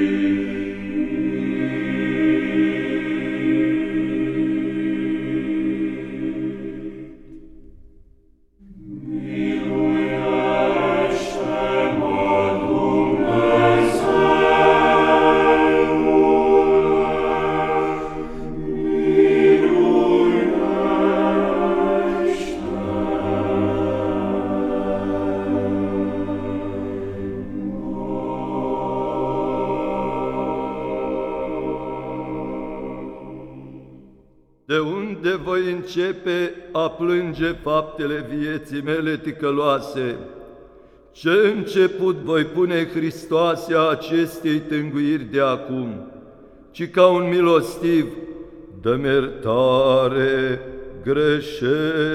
you. De unde voi începe a plânge faptele vieții mele ticăloase? Ce început voi pune Hristoase acestei tânguiri de acum? Ci ca un milostiv, dă iertare greșelilor.